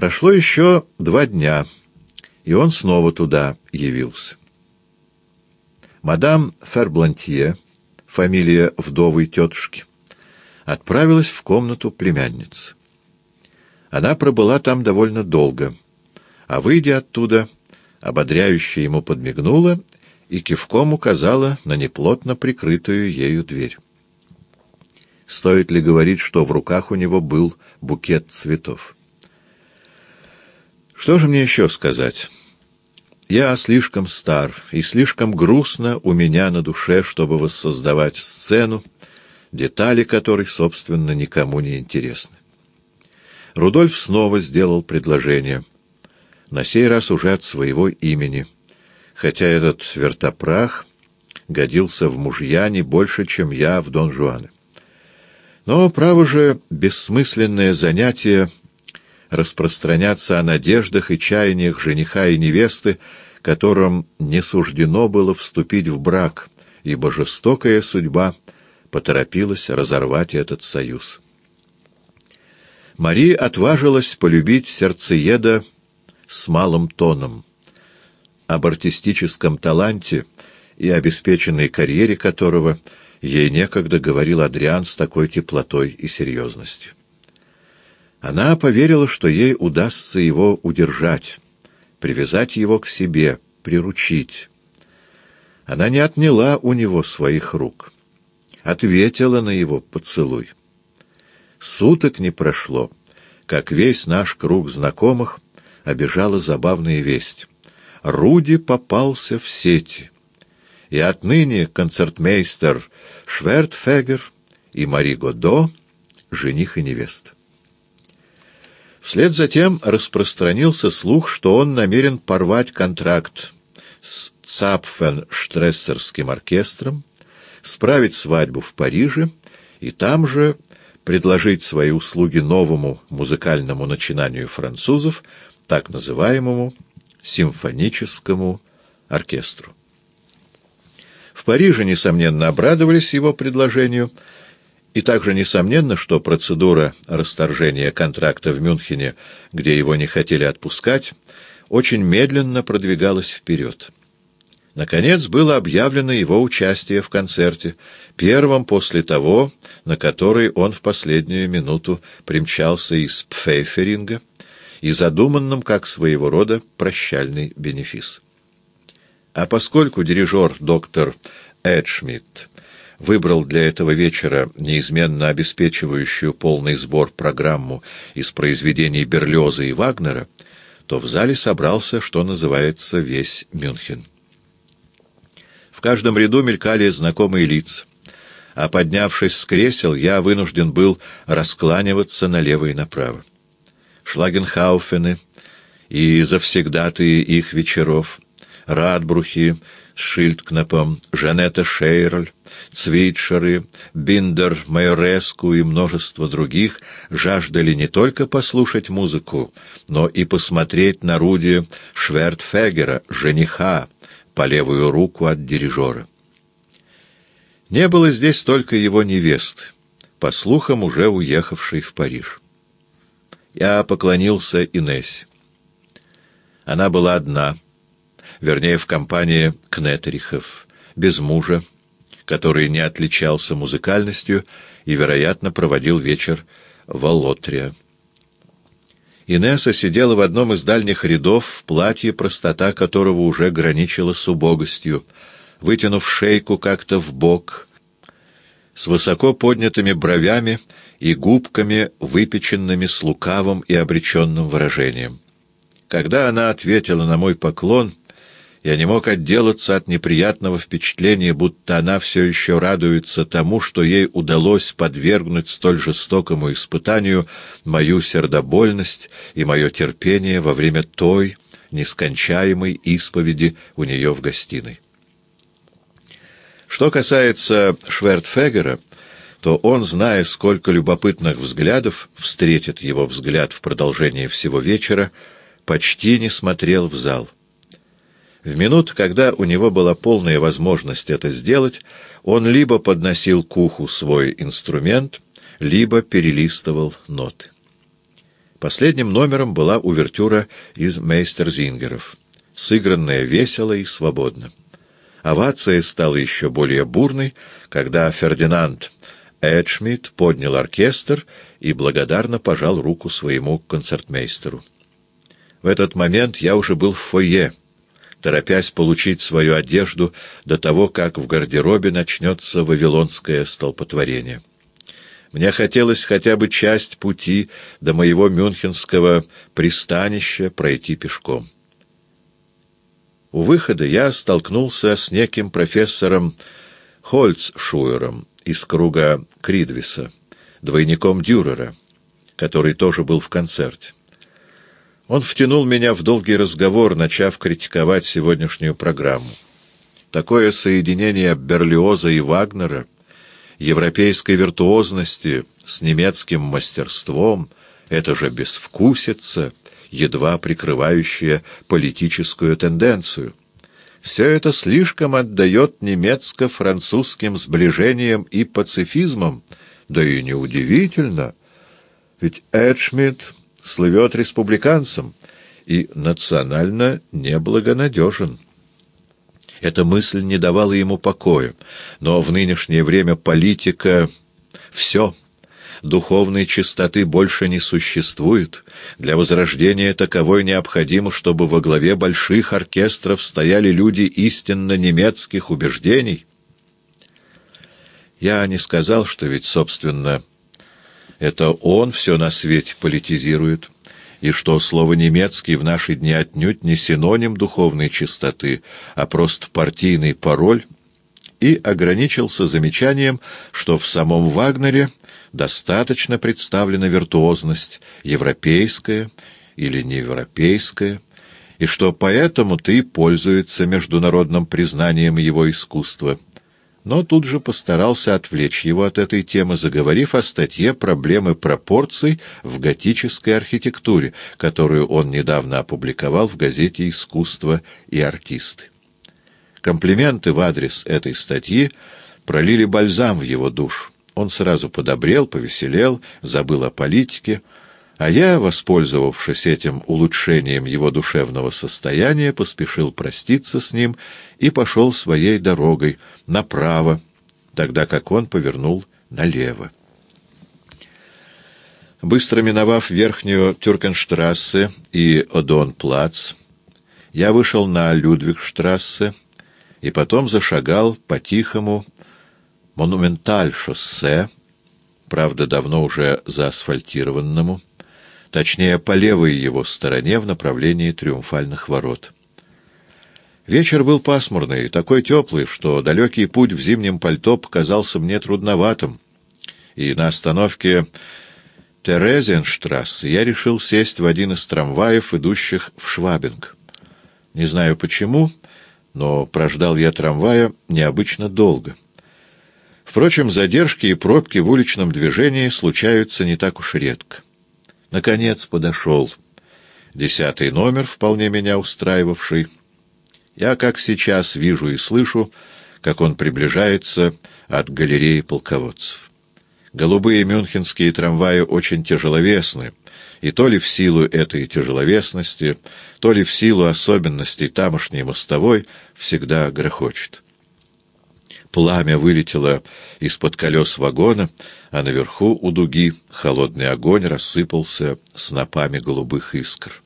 Прошло еще два дня, и он снова туда явился. Мадам Ферблантье, фамилия вдовой тетушки, отправилась в комнату племянницы. Она пробыла там довольно долго, а, выйдя оттуда, ободряюще ему подмигнула и кивком указала на неплотно прикрытую ею дверь. Стоит ли говорить, что в руках у него был букет цветов? Что же мне еще сказать? Я слишком стар, и слишком грустно у меня на душе, чтобы воссоздавать сцену, детали которой, собственно, никому не интересны. Рудольф снова сделал предложение, на сей раз уже от своего имени, хотя этот вертопрах годился в мужья не больше, чем я в Дон Жуаны. Но, право же, бессмысленное занятие — распространяться о надеждах и чаяниях жениха и невесты, которым не суждено было вступить в брак, ибо жестокая судьба поторопилась разорвать этот союз. Мари отважилась полюбить сердцееда с малым тоном. Об артистическом таланте и обеспеченной карьере которого ей некогда говорил Адриан с такой теплотой и серьезностью. Она поверила, что ей удастся его удержать, привязать его к себе, приручить. Она не отняла у него своих рук, ответила на его поцелуй. Суток не прошло, как весь наш круг знакомых обижала забавная весть. Руди попался в сети, и отныне концертмейстер Швертфегер и Мари Годо — жених и невеста. Вслед за тем распространился слух, что он намерен порвать контракт с Цапфенштрессерским оркестром, справить свадьбу в Париже и там же предложить свои услуги новому музыкальному начинанию французов, так называемому симфоническому оркестру. В Париже, несомненно, обрадовались его предложению – и также несомненно, что процедура расторжения контракта в Мюнхене, где его не хотели отпускать, очень медленно продвигалась вперед. Наконец было объявлено его участие в концерте, первом после того, на который он в последнюю минуту примчался из Пфейферинга, и задуманным как своего рода прощальный бенефис. А поскольку дирижер доктор Эдшмидт выбрал для этого вечера неизменно обеспечивающую полный сбор программу из произведений Берлиоза и Вагнера, то в зале собрался, что называется, весь Мюнхен. В каждом ряду мелькали знакомые лица, а поднявшись с кресел, я вынужден был раскланиваться налево и направо. Шлагенхауфены и завсегдатые их вечеров, Радбрухи с Жанетта Шейрль, Цвитшеры, Биндер, Майореску и множество других жаждали не только послушать музыку, но и посмотреть на Руди Швертфегера, жениха, по левую руку от дирижера. Не было здесь только его невесты, по слухам уже уехавшей в Париж. Я поклонился Инессе. Она была одна, вернее, в компании Кнетерихов, без мужа, который не отличался музыкальностью и, вероятно, проводил вечер в Аллотрия. Инесса сидела в одном из дальних рядов в платье, простота которого уже граничила с убогостью, вытянув шейку как-то в бок, с высоко поднятыми бровями и губками, выпеченными с лукавым и обреченным выражением. Когда она ответила на мой поклон, я не мог отделаться от неприятного впечатления, будто она все еще радуется тому, что ей удалось подвергнуть столь жестокому испытанию мою сердобольность и мое терпение во время той нескончаемой исповеди у нее в гостиной. Что касается Швертфегера, то он, зная, сколько любопытных взглядов встретит его взгляд в продолжение всего вечера, почти не смотрел в зал. В минуту, когда у него была полная возможность это сделать, он либо подносил к уху свой инструмент, либо перелистывал ноты. Последним номером была увертюра из Мейстерзингеров, сыгранная весело и свободно. Овация стала еще более бурной, когда Фердинанд Эдшмидт поднял оркестр и благодарно пожал руку своему концертмейстеру. В этот момент я уже был в фойе, торопясь получить свою одежду до того, как в гардеробе начнется вавилонское столпотворение. Мне хотелось хотя бы часть пути до моего мюнхенского пристанища пройти пешком. У выхода я столкнулся с неким профессором Хольцшуером из круга Кридвиса, двойником Дюрера, который тоже был в концерте. Он втянул меня в долгий разговор, начав критиковать сегодняшнюю программу. Такое соединение Берлиоза и Вагнера, европейской виртуозности с немецким мастерством, это же безвкусица, едва прикрывающая политическую тенденцию. Все это слишком отдает немецко-французским сближением и пацифизмом, да и неудивительно, ведь Эдшмидт слывет республиканцем и национально неблагонадежен. Эта мысль не давала ему покоя, но в нынешнее время политика — все. Духовной чистоты больше не существует. Для возрождения таковой необходимо, чтобы во главе больших оркестров стояли люди истинно немецких убеждений. Я не сказал, что ведь, собственно, это он все на свете политизирует, и что слово «немецкий» в наши дни отнюдь не синоним духовной чистоты, а просто партийный пароль, и ограничился замечанием, что в самом Вагнере достаточно представлена виртуозность европейская или неевропейская, и что поэтому ты пользуется международным признанием его искусства но тут же постарался отвлечь его от этой темы, заговорив о статье «Проблемы пропорций в готической архитектуре», которую он недавно опубликовал в газете «Искусство и артисты». Комплименты в адрес этой статьи пролили бальзам в его душу. Он сразу подобрел, повеселел, забыл о политике, а я, воспользовавшись этим улучшением его душевного состояния, поспешил проститься с ним и пошел своей дорогой направо, тогда как он повернул налево. Быстро миновав верхнюю Тюркенштрассе и Одонплац, я вышел на Людвигштрассе и потом зашагал по тихому Монументаль-шоссе, правда, давно уже заасфальтированному, точнее, по левой его стороне в направлении Триумфальных ворот. Вечер был пасмурный, такой теплый, что далекий путь в зимнем пальто показался мне трудноватым, и на остановке Терезенштрассе я решил сесть в один из трамваев, идущих в Швабинг. Не знаю почему, но прождал я трамвая необычно долго. Впрочем, задержки и пробки в уличном движении случаются не так уж редко. Наконец подошел. Десятый номер, вполне меня устраивавший. Я, как сейчас, вижу и слышу, как он приближается от галереи полководцев. Голубые мюнхенские трамваи очень тяжеловесны, и то ли в силу этой тяжеловесности, то ли в силу особенностей тамошней мостовой всегда грохочет. Пламя вылетело из-под колес вагона, а наверху у дуги холодный огонь рассыпался снопами голубых искр.